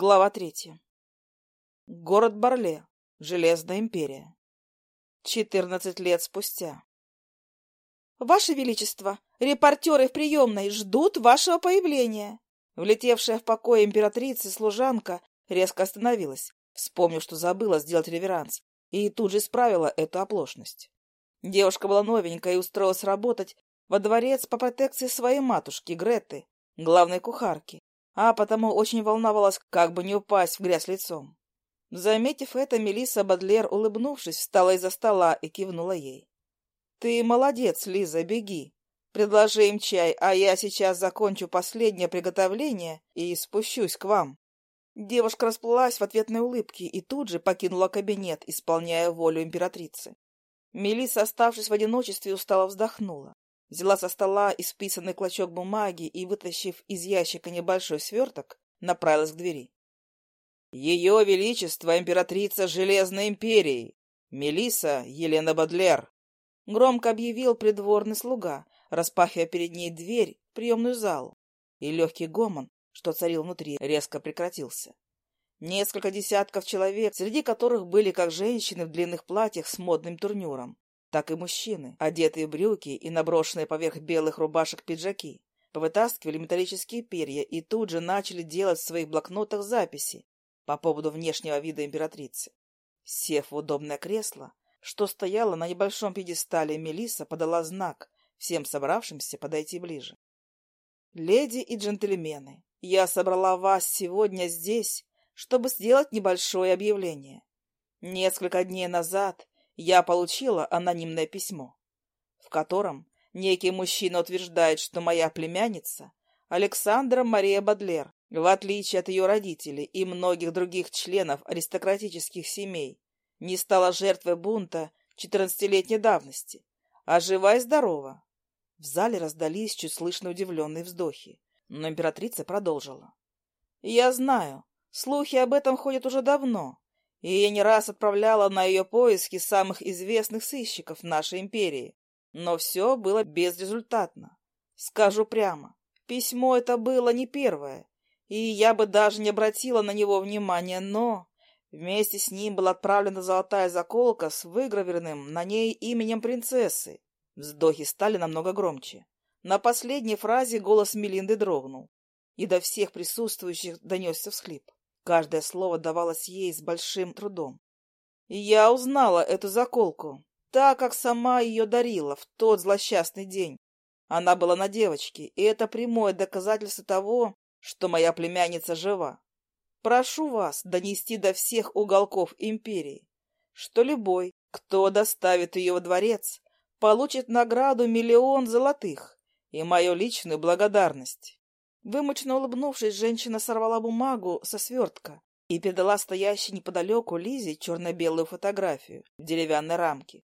Глава третья. Город Барле. Железная империя. Четырнадцать лет спустя. «Ваше Величество, репортеры в приемной ждут вашего появления!» Влетевшая в покой императрицы служанка резко остановилась, вспомнив, что забыла сделать реверанс, и тут же исправила эту оплошность. Девушка была новенькая и устроилась работать во дворец по протекции своей матушки Греты, главной кухарки, а потому очень волновалась, как бы не упасть в грязь лицом. Заметив это, Мелисса Бадлер, улыбнувшись, встала из-за стола и кивнула ей. — Ты молодец, Лиза, беги. Предложи им чай, а я сейчас закончу последнее приготовление и спущусь к вам. Девушка расплылась в ответной улыбке и тут же покинула кабинет, исполняя волю императрицы. Мелисса, оставшись в одиночестве, устало вздохнула. Взяла со стола исписанный клочок бумаги и, вытащив из ящика небольшой сверток, направилась к двери. «Ее Величество, императрица Железной Империи! Мелиса Елена Бадлер!» Громко объявил придворный слуга, распахивая перед ней дверь в приемную залу, и легкий гомон, что царил внутри, резко прекратился. Несколько десятков человек, среди которых были как женщины в длинных платьях с модным турнюром, так и мужчины, одетые в брюки и наброшенные поверх белых рубашек пиджаки, повытаскивали металлические перья и тут же начали делать в своих блокнотах записи по поводу внешнего вида императрицы. Сев в удобное кресло, что стояло на небольшом пьедестале, Мелиса подала знак всем собравшимся подойти ближе. «Леди и джентльмены, я собрала вас сегодня здесь, чтобы сделать небольшое объявление. Несколько дней назад я получила анонимное письмо, в котором некий мужчина утверждает, что моя племянница Александра Мария Бадлер, в отличие от ее родителей и многих других членов аристократических семей, не стала жертвой бунта четырнадцатилетней давности, а жива и здорова. В зале раздались чуть слышно удивленные вздохи, но императрица продолжила. «Я знаю, слухи об этом ходят уже давно, и я не раз отправляла на ее поиски самых известных сыщиков нашей империи. Но все было безрезультатно. Скажу прямо, письмо это было не первое, и я бы даже не обратила на него внимания, но... Вместе с ним была отправлена золотая заколка с выгравированным на ней именем принцессы. Вздохи стали намного громче. На последней фразе голос Мелинды дрогнул, и до всех присутствующих донесся всхлип. Каждое слово давалось ей с большим трудом. я узнала эту заколку, так как сама ее дарила в тот злосчастный день. Она была на девочке, и это прямое доказательство того, что моя племянница жива. Прошу вас донести до всех уголков империи, что любой, кто доставит ее во дворец, получит награду миллион золотых и мою личную благодарность. Вымученно улыбнувшись, женщина сорвала бумагу со свертка и передала стоящей неподалеку Лизе черно-белую фотографию в деревянной рамке,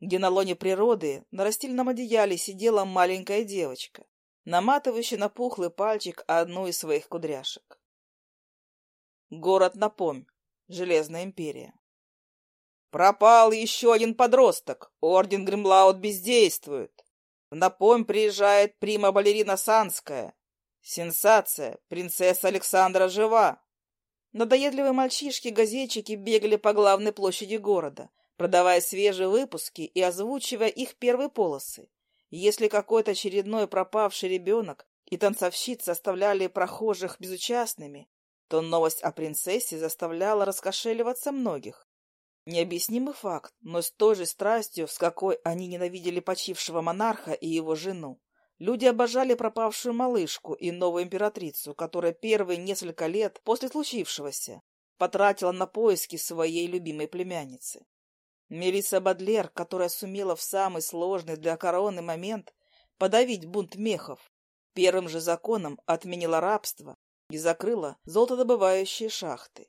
где на лоне природы на растильном одеяле сидела маленькая девочка, наматывающая на пухлый пальчик одну из своих кудряшек. Город Напомь, Железная империя. Пропал еще один подросток. Орден Гримлаут бездействует. В Напомь приезжает прима-балерина Санская. Сенсация! Принцесса Александра жива! Надоедливые мальчишки-газетчики бегали по главной площади города, продавая свежие выпуски и озвучивая их первые полосы. Если какой-то очередной пропавший ребенок и танцовщица оставляли прохожих безучастными, то новость о принцессе заставляла раскошеливаться многих. Необъяснимый факт, но с той же страстью, с какой они ненавидели почившего монарха и его жену. Люди обожали пропавшую малышку и новую императрицу, которая первые несколько лет после случившегося потратила на поиски своей любимой племянницы. Мелисса Бадлер, которая сумела в самый сложный для короны момент подавить бунт мехов, первым же законом отменила рабство и закрыла золотодобывающие шахты.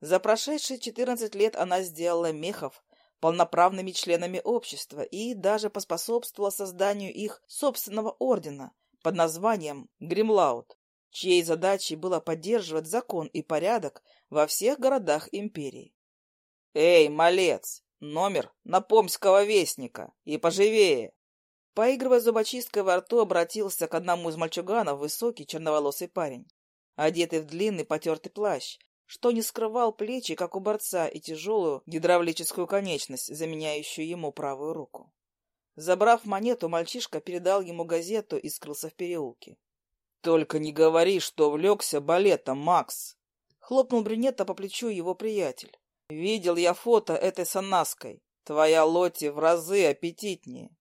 За прошедшие четырнадцать лет она сделала мехов полноправными членами общества и даже поспособствовала созданию их собственного ордена под названием Гримлаут, чьей задачей было поддерживать закон и порядок во всех городах империи. «Эй, малец! Номер Напомского вестника! И поживее!» Поигрывая зубочисткой во рту, обратился к одному из мальчуганов высокий черноволосый парень, одетый в длинный потертый плащ, что не скрывал плечи, как у борца, и тяжелую гидравлическую конечность, заменяющую ему правую руку. Забрав монету, мальчишка передал ему газету и скрылся в переулке. «Только не говори, что влекся балетом, Макс!» Хлопнул брюнета по плечу его приятель. «Видел я фото этой санаской. Твоя Лоти в разы аппетитнее.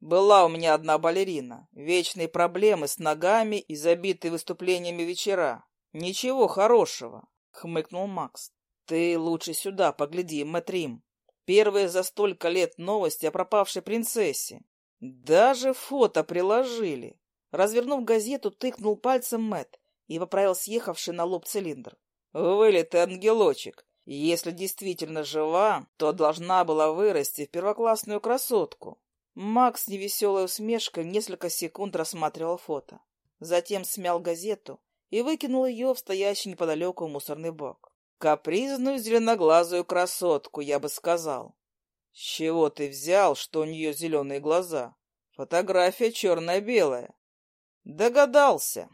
Была у меня одна балерина. Вечные проблемы с ногами и забитые выступлениями вечера. Ничего хорошего», — хмыкнул Макс. «Ты лучше сюда погляди, Мэтрим. Первые за столько лет новости о пропавшей принцессе. Даже фото приложили. Развернув газету, тыкнул пальцем Мэт и поправил съехавший на лоб цилиндр. «Вылитый ангелочек. Если действительно жива, то должна была вырасти в первоклассную красотку». Макс невеселой усмешкой несколько секунд рассматривал фото. Затем смял газету и выкинул ее в стоящий неподалеку мусорный бак. Капризную зеленоглазую красотку, я бы сказал. С чего ты взял, что у нее зеленые глаза? Фотография черно-белая. Догадался.